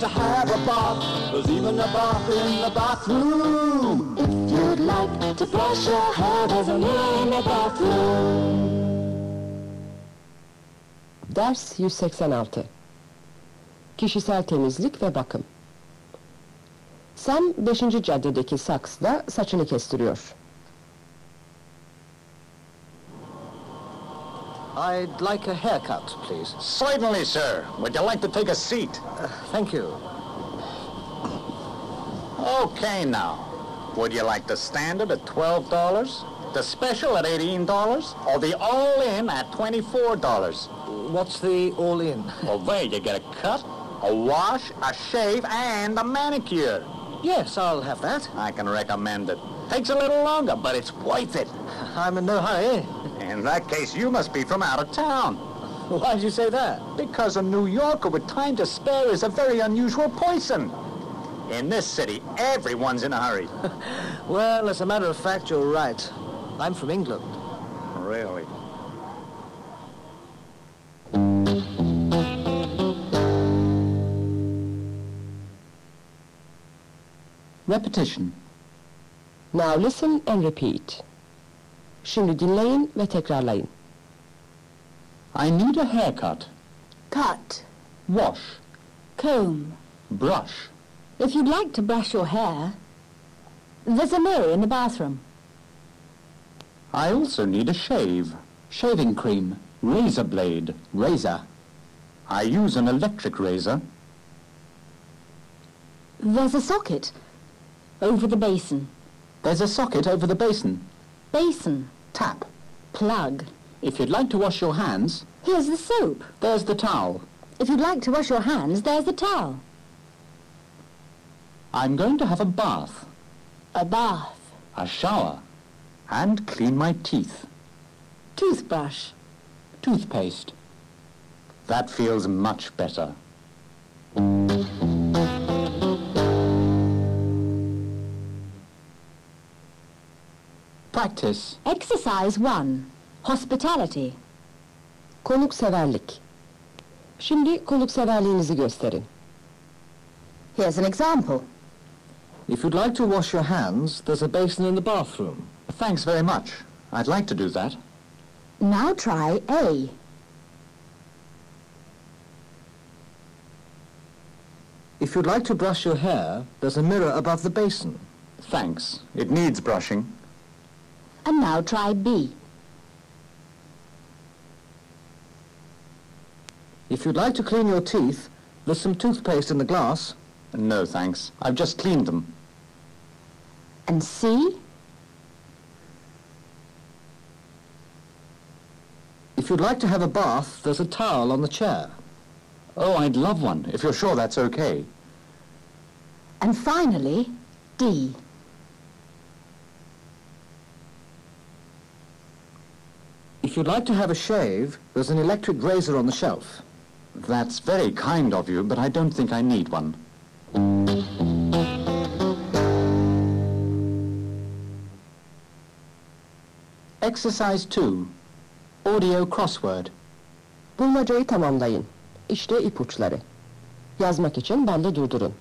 like to have a bath, there's even a bath in the bathroom. If you'd like to brush your hair, there's a mirror in the bathroom. Ders 186 Kişisel temizlik ve bakım Sam 5. caddedeki saksda saçını kestiriyor. I'd like a haircut, please. Certainly, sir. Would you like to take a seat? Uh, thank you. Okay, now. Would you like the standard at $12, the special at $18, or the all-in at $24? What's the all-in? Well, there you get a cut, a wash, a shave, and a manicure. Yes, I'll have that. I can recommend it. Takes a little longer, but it's worth it. I'm in no hurry. In that case, you must be from out of town. Why'd you say that? Because a New Yorker with time to spare is a very unusual person. In this city, everyone's in a hurry. Well, as a matter of fact, you're right. I'm from England. really? Repetition. Now listen and repeat. Şimdi dinleyin ve tekrarlayın. I need a haircut. Cut. Wash. Comb. Brush. If you'd like to brush your hair, there's a mirror in the bathroom. I also need a shave. Shaving cream. Razor blade. Razor. I use an electric razor. There's a socket over the basin. There's a socket over the basin. Basin. Tap. Plug. If you'd like to wash your hands, Here's the soap. there's the towel. If you'd like to wash your hands, there's the towel. I'm going to have a bath, A bath. a shower, and clean my teeth. Toothbrush. Toothpaste. That feels much better. Practice. Exercise 1. Hospitality. Konukseverlik. Şimdi konukseverliğinizi gösterin. Here's an example. If you'd like to wash your hands, there's a basin in the bathroom. Thanks very much. I'd like to do that. Now try A. If you'd like to brush your hair, there's a mirror above the basin. Thanks. It needs brushing. And now try B. If you'd like to clean your teeth, there's some toothpaste in the glass. No, thanks. I've just cleaned them. And C. If you'd like to have a bath, there's a towel on the chair. Oh, I'd love one, if you're sure that's okay. And finally, D. If you'd like to have a shave, there's an electric razor on the shelf. That's very kind of you, but I don't think I need one. Exercise 2. Audio crossword. Bulmacayı tamamlayın. İşte ipuçları. Yazmak için bandı durdurun.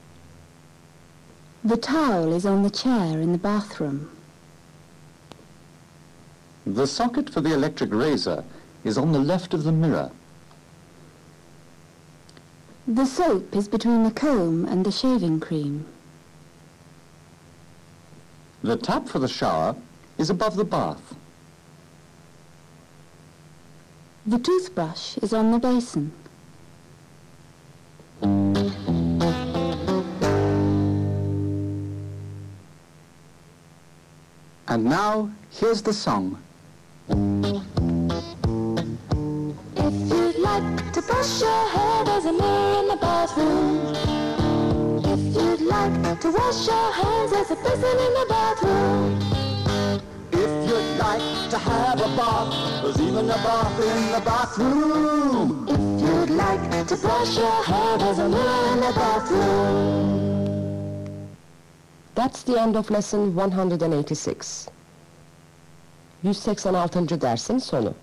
The towel is on the chair in the bathroom. The socket for the electric razor is on the left of the mirror. The soap is between the comb and the shaving cream. The tap for the shower is above the bath. The toothbrush is on the basin. And now, here's the song. To brush your hair, there's a mirror in the bathroom. If you'd like to wash your hands, there's a basin in the bathroom. If you'd like to have a bath, there's even a bath in the bathroom. If you'd like to brush your hair, there's a mirror in the bathroom. That's the end of lesson 186. 186. dersin sonu.